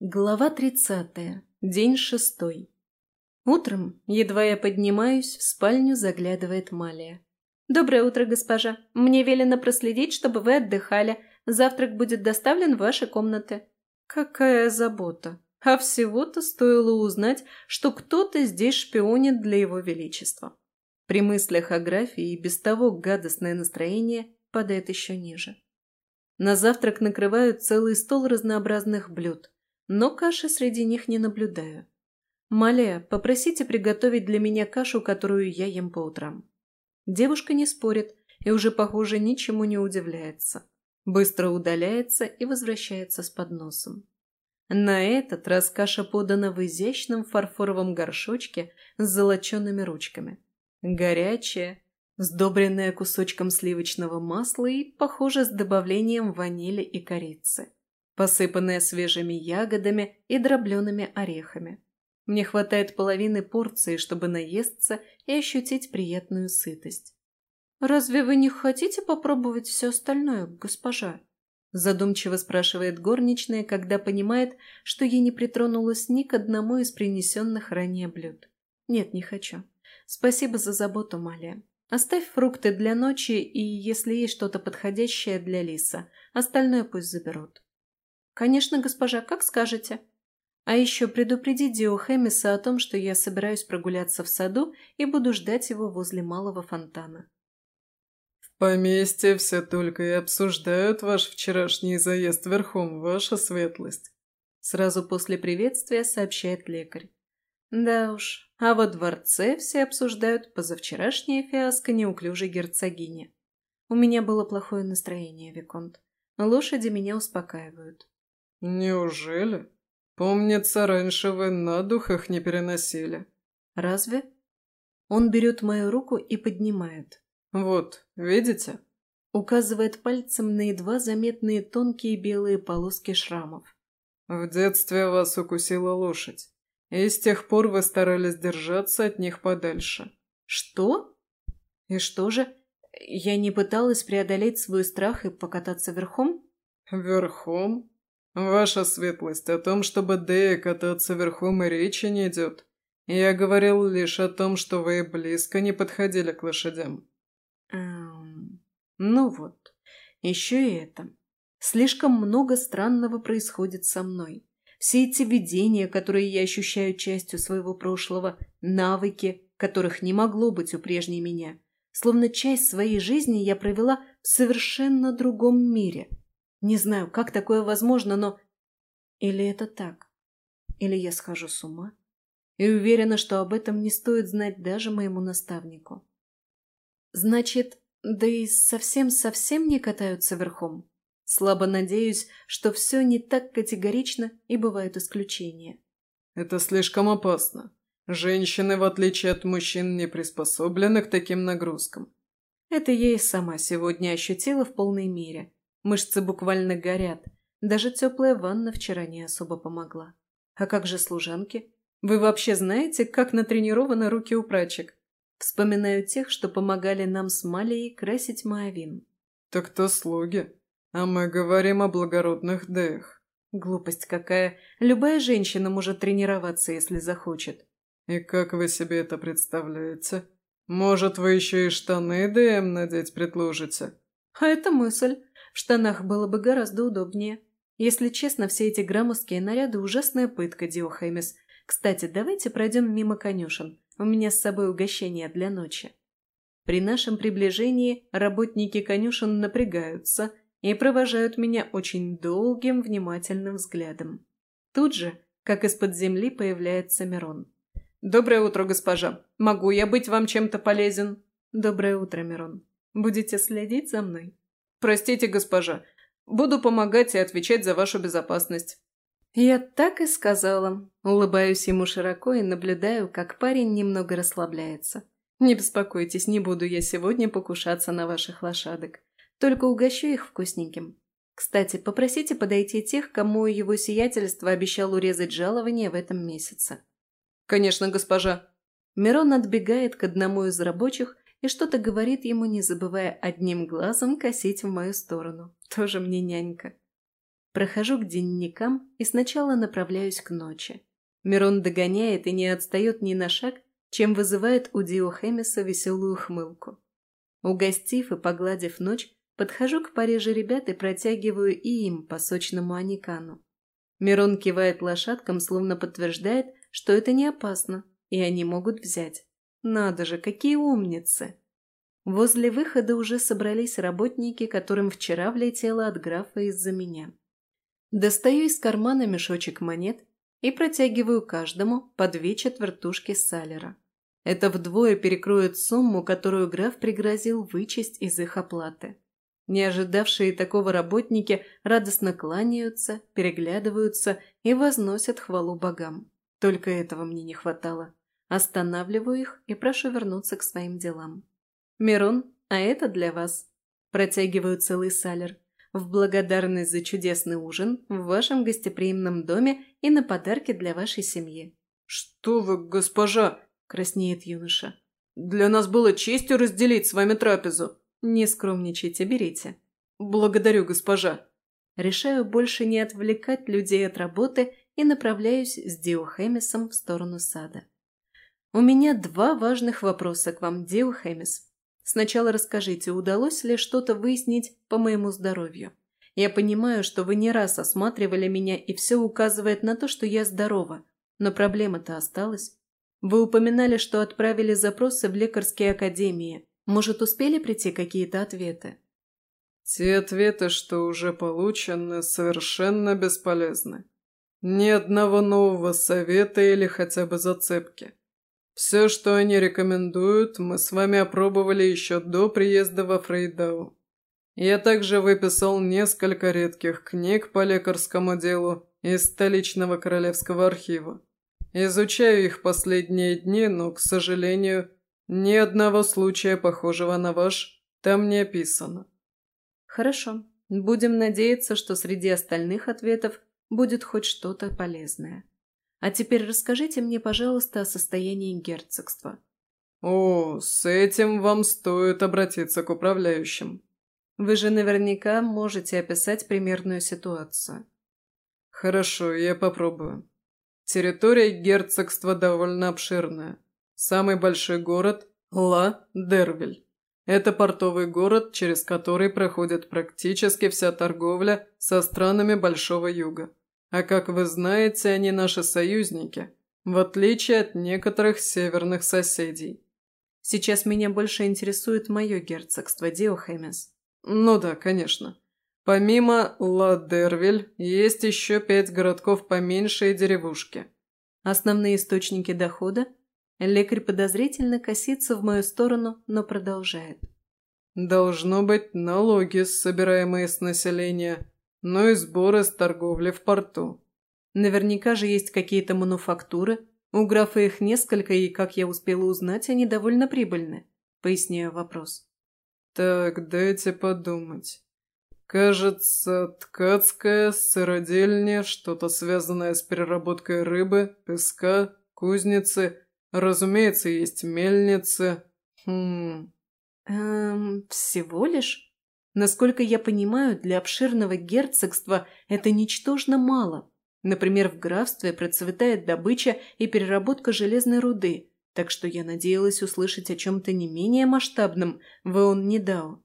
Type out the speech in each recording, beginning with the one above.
Глава 30. День шестой. Утром, едва я поднимаюсь, в спальню заглядывает Малия. «Доброе утро, госпожа. Мне велено проследить, чтобы вы отдыхали. Завтрак будет доставлен в ваши комнаты». Какая забота. А всего-то стоило узнать, что кто-то здесь шпионит для его величества. При мыслях о графе и без того гадостное настроение падает еще ниже. На завтрак накрывают целый стол разнообразных блюд но каши среди них не наблюдаю. «Малия, попросите приготовить для меня кашу, которую я ем по утрам». Девушка не спорит и уже, похоже, ничему не удивляется. Быстро удаляется и возвращается с подносом. На этот раз каша подана в изящном фарфоровом горшочке с золочеными ручками. Горячая, сдобренная кусочком сливочного масла и, похоже, с добавлением ванили и корицы посыпанная свежими ягодами и дроблеными орехами. Мне хватает половины порции, чтобы наесться и ощутить приятную сытость. «Разве вы не хотите попробовать все остальное, госпожа?» Задумчиво спрашивает горничная, когда понимает, что я не притронулась ни к одному из принесенных ранее блюд. «Нет, не хочу. Спасибо за заботу, Малия. Оставь фрукты для ночи и, если есть что-то подходящее для лиса, остальное пусть заберут». «Конечно, госпожа, как скажете». А еще предупреди Дио Хэмиса о том, что я собираюсь прогуляться в саду и буду ждать его возле малого фонтана. «В поместье все только и обсуждают ваш вчерашний заезд верхом, ваша светлость», сразу после приветствия сообщает лекарь. Да уж, а во дворце все обсуждают позавчерашнее фиаско неуклюжей герцогини. У меня было плохое настроение, Виконт. Лошади меня успокаивают. «Неужели? Помнится, раньше вы на духах не переносили». «Разве?» Он берет мою руку и поднимает. «Вот, видите?» Указывает пальцем на едва заметные тонкие белые полоски шрамов. «В детстве вас укусила лошадь, и с тех пор вы старались держаться от них подальше». «Что? И что же? Я не пыталась преодолеть свой страх и покататься верхом?» «Верхом? «Ваша светлость, о том, чтобы Дея кататься верхом и речи не идет. Я говорил лишь о том, что вы близко не подходили к лошадям». Эм... Ну вот, еще и это. Слишком много странного происходит со мной. Все эти видения, которые я ощущаю частью своего прошлого, навыки, которых не могло быть у прежней меня. Словно часть своей жизни я провела в совершенно другом мире – не знаю, как такое возможно, но... Или это так? Или я схожу с ума? И уверена, что об этом не стоит знать даже моему наставнику. Значит, да и совсем-совсем не катаются верхом. Слабо надеюсь, что все не так категорично и бывают исключения. Это слишком опасно. Женщины, в отличие от мужчин, не приспособлены к таким нагрузкам. Это я и сама сегодня ощутила в полной мере. Мышцы буквально горят. Даже теплая ванна вчера не особо помогла. А как же служанки? Вы вообще знаете, как натренированы руки у прачек? Вспоминаю тех, что помогали нам с Малией красить Маавин. Так то слуги. А мы говорим о благородных деях. Глупость какая. Любая женщина может тренироваться, если захочет. И как вы себе это представляете? Может, вы еще и штаны ДМ надеть предложите? А это мысль. В штанах было бы гораздо удобнее. Если честно, все эти громоздкие наряды – ужасная пытка, Диохаймис. Кстати, давайте пройдем мимо конюшен. У меня с собой угощение для ночи. При нашем приближении работники конюшен напрягаются и провожают меня очень долгим внимательным взглядом. Тут же, как из-под земли, появляется Мирон. «Доброе утро, госпожа. Могу я быть вам чем-то полезен?» «Доброе утро, Мирон. Будете следить за мной?» «Простите, госпожа. Буду помогать и отвечать за вашу безопасность». Я так и сказала. Улыбаюсь ему широко и наблюдаю, как парень немного расслабляется. Не беспокойтесь, не буду я сегодня покушаться на ваших лошадок. Только угощу их вкусненьким. Кстати, попросите подойти тех, кому его сиятельство обещал урезать жалование в этом месяце. Конечно, госпожа. Мирон отбегает к одному из рабочих и что-то говорит ему, не забывая одним глазом косить в мою сторону. Тоже мне нянька. Прохожу к дневникам и сначала направляюсь к ночи. Мирон догоняет и не отстает ни на шаг, чем вызывает у Диохемиса веселую хмылку. Угостив и погладив ночь, подхожу к паре же ребят и протягиваю и им по сочному аникану. Мирон кивает лошадкам, словно подтверждает, что это не опасно, и они могут взять. Надо же, какие умницы! Возле выхода уже собрались работники, которым вчера влетело от графа из-за меня. Достаю из кармана мешочек монет и протягиваю каждому по две четвертушки салера. Это вдвое перекроет сумму, которую граф пригрозил вычесть из их оплаты. Не ожидавшие такого работники радостно кланяются, переглядываются и возносят хвалу богам. Только этого мне не хватало. Останавливаю их и прошу вернуться к своим делам. «Мирон, а это для вас». Протягиваю целый салер. В благодарность за чудесный ужин в вашем гостеприимном доме и на подарки для вашей семьи. «Что вы, госпожа!» – краснеет юноша. «Для нас было честью разделить с вами трапезу». «Не скромничайте, берите». «Благодарю, госпожа». Решаю больше не отвлекать людей от работы и направляюсь с Диохемисом в сторону сада. У меня два важных вопроса к вам, Диохемис. Сначала расскажите, удалось ли что-то выяснить по моему здоровью? Я понимаю, что вы не раз осматривали меня, и все указывает на то, что я здорова. Но проблема-то осталась. Вы упоминали, что отправили запросы в лекарские академии. Может, успели прийти какие-то ответы? Те ответы, что уже получены, совершенно бесполезны. Ни одного нового совета или хотя бы зацепки. Все, что они рекомендуют, мы с вами опробовали еще до приезда во Фрейдау. Я также выписал несколько редких книг по лекарскому делу из столичного королевского архива. Изучаю их последние дни, но, к сожалению, ни одного случая, похожего на ваш, там не описано. Хорошо. Будем надеяться, что среди остальных ответов будет хоть что-то полезное. А теперь расскажите мне, пожалуйста, о состоянии герцогства». «О, с этим вам стоит обратиться к управляющим». «Вы же наверняка можете описать примерную ситуацию». «Хорошо, я попробую. Территория герцогства довольно обширная. Самый большой город – Ла-Дервиль. Это портовый город, через который проходит практически вся торговля со странами Большого Юга. А как вы знаете, они наши союзники, в отличие от некоторых северных соседей. Сейчас меня больше интересует мое герцогство, Диохемис. Ну да, конечно. Помимо Ладервиль, есть еще пять городков поменьше и деревушки. Основные источники дохода? Лекарь подозрительно косится в мою сторону, но продолжает. Должно быть налоги, собираемые с населения, но и сборы с торговли в порту. Наверняка же есть какие-то мануфактуры. У графа их несколько, и, как я успела узнать, они довольно прибыльны. Поясняю вопрос. Так, дайте подумать. Кажется, ткацкая, сыродельня, что-то связанное с переработкой рыбы, песка, кузницы. Разумеется, есть мельницы. Хм... Эм, всего лишь? Насколько я понимаю, для обширного герцогства это ничтожно мало. Например, в графстве процветает добыча и переработка железной руды, так что я надеялась услышать о чем-то не менее масштабном в Эон Недао.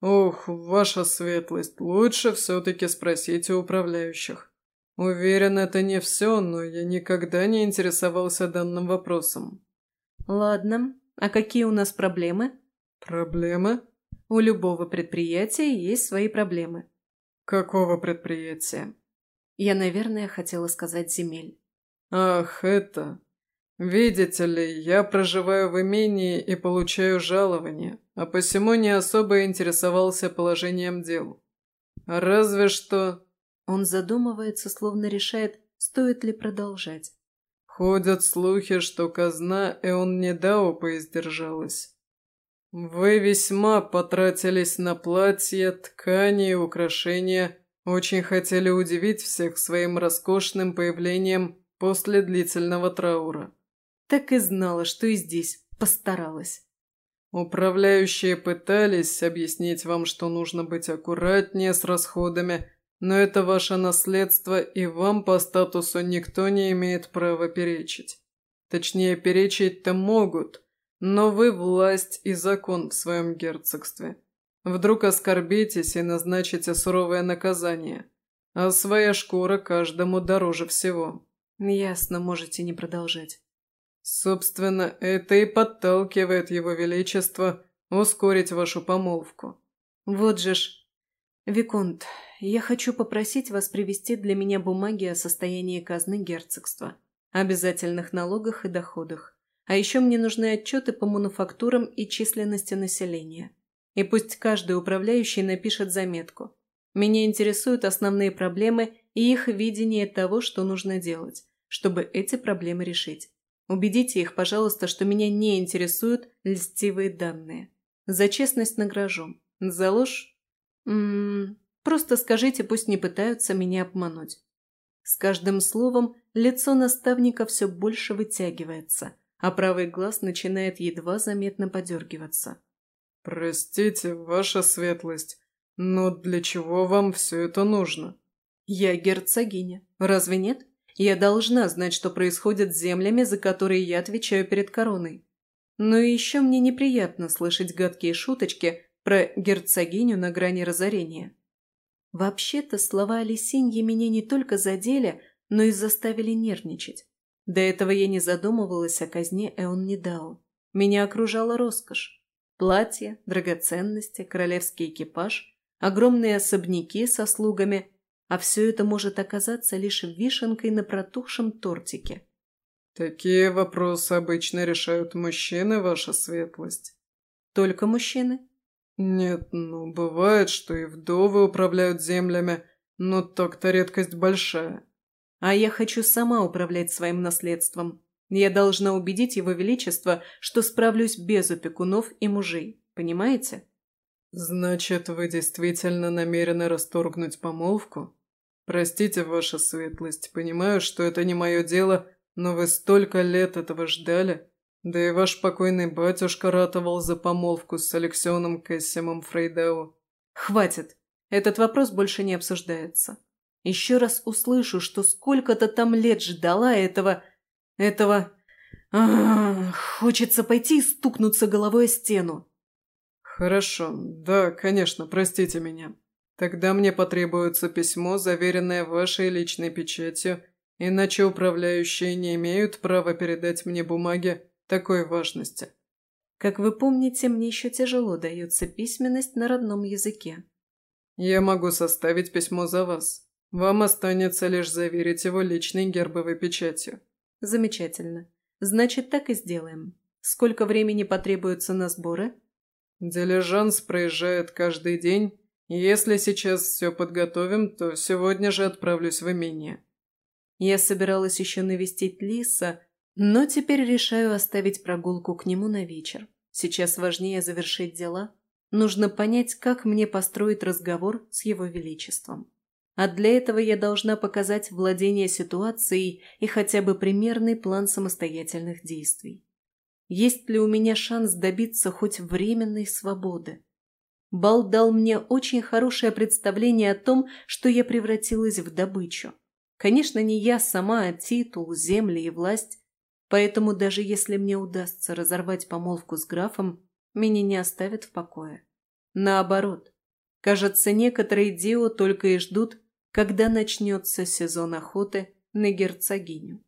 «Ох, ваша светлость, лучше все-таки спросите у управляющих. Уверен, это не все, но я никогда не интересовался данным вопросом». «Ладно, а какие у нас проблемы?» «Проблемы?» У любого предприятия есть свои проблемы. Какого предприятия? Я, наверное, хотела сказать земель. Ах, это... Видите ли, я проживаю в имении и получаю жалование, а посему не особо интересовался положением дел. Разве что... Он задумывается, словно решает, стоит ли продолжать. Ходят слухи, что казна Эон Недао поиздержалась. «Вы весьма потратились на платья, ткани и украшения, очень хотели удивить всех своим роскошным появлением после длительного траура». Так и знала, что и здесь постаралась. Управляющие пытались объяснить вам, что нужно быть аккуратнее с расходами, но это ваше наследство, и вам по статусу никто не имеет права перечить. Точнее, перечить-то могут, но вы власть и закон в своем герцогстве. Вдруг оскорбитесь и назначите суровое наказание, а своя шкура каждому дороже всего. Ясно, можете не продолжать. Собственно, это и подталкивает его величество ускорить вашу помолвку. Вот же ж. Виконт, я хочу попросить вас привести для меня бумаги о состоянии казны герцогства, обязательных налогах и доходах. А еще мне нужны отчеты по мануфактурам и численности населения. И пусть каждый управляющий напишет заметку. Меня интересуют основные проблемы и их видение того, что нужно делать, чтобы эти проблемы решить. Убедите их, пожалуйста, что меня не интересуют льстивые данные. За честность награжу. За ложь? М -м -м, просто скажите, пусть не пытаются меня обмануть. С каждым словом лицо наставника все больше вытягивается, а правый глаз начинает едва заметно подергиваться. «Простите, ваша светлость, но для чего вам все это нужно?» «Я герцогиня. Разве нет? Я должна знать, что происходит с землями, за которые я отвечаю перед короной. Но еще мне неприятно слышать гадкие шуточки про герцогиню на грани разорения. Вообще-то слова Алисиньи меня не только задели, но и заставили нервничать. До этого я не задумывалась о казне Эон Недао. Меня окружала роскошь. Платья, драгоценности, королевский экипаж, огромные особняки со слугами, а все это может оказаться лишь вишенкой на протухшем тортике. «Такие вопросы обычно решают мужчины, ваша светлость». «Только мужчины?» «Нет, ну, бывает, что и вдовы управляют землями, но так-то редкость большая». «А я хочу сама управлять своим наследством. Я должна убедить его величество, что справлюсь без опекунов и мужей. Понимаете?» «Значит, вы действительно намерены расторгнуть помолвку? Простите, ваша светлость, понимаю, что это не мое дело, но вы столько лет этого ждали. Да и ваш покойный батюшка ратовал за помолвку с Алексеоном Кэссимом Фрейдео. Хватит. Этот вопрос больше не обсуждается. Еще раз услышу, что сколько-то там лет ждала этого... этого... А, хочется пойти и стукнуться головой о стену. Хорошо. Да, конечно, простите меня. Тогда мне потребуется письмо, заверенное вашей личной печатью Иначе управляющие не имеют права передать мне бумаги такой важности. Как вы помните, мне еще тяжело дается письменность на родном языке. Я могу составить письмо за вас. Вам останется лишь заверить его личной гербовой печатью. Замечательно. Значит, так и сделаем. Сколько времени потребуется на сборы? Дилижанс проезжает каждый день. Если сейчас все подготовим, то сегодня же отправлюсь в имение. Я собиралась еще навестить Лиса, но теперь решаю оставить прогулку к нему на вечер. Сейчас важнее завершить дела. Нужно понять, как мне построить разговор с его величеством. А для этого я должна показать владение ситуацией и хотя бы примерный план самостоятельных действий. Есть ли у меня шанс добиться хоть временной свободы? Бал дал мне очень хорошее представление о том, что я превратилась в добычу. Конечно, не я сама, а титул, земли и власть. Поэтому даже если мне удастся разорвать помолвку с графом, меня не оставят в покое. Наоборот. Кажется, некоторые Дио только и ждут, когда начнется сезон охоты на герцогиню.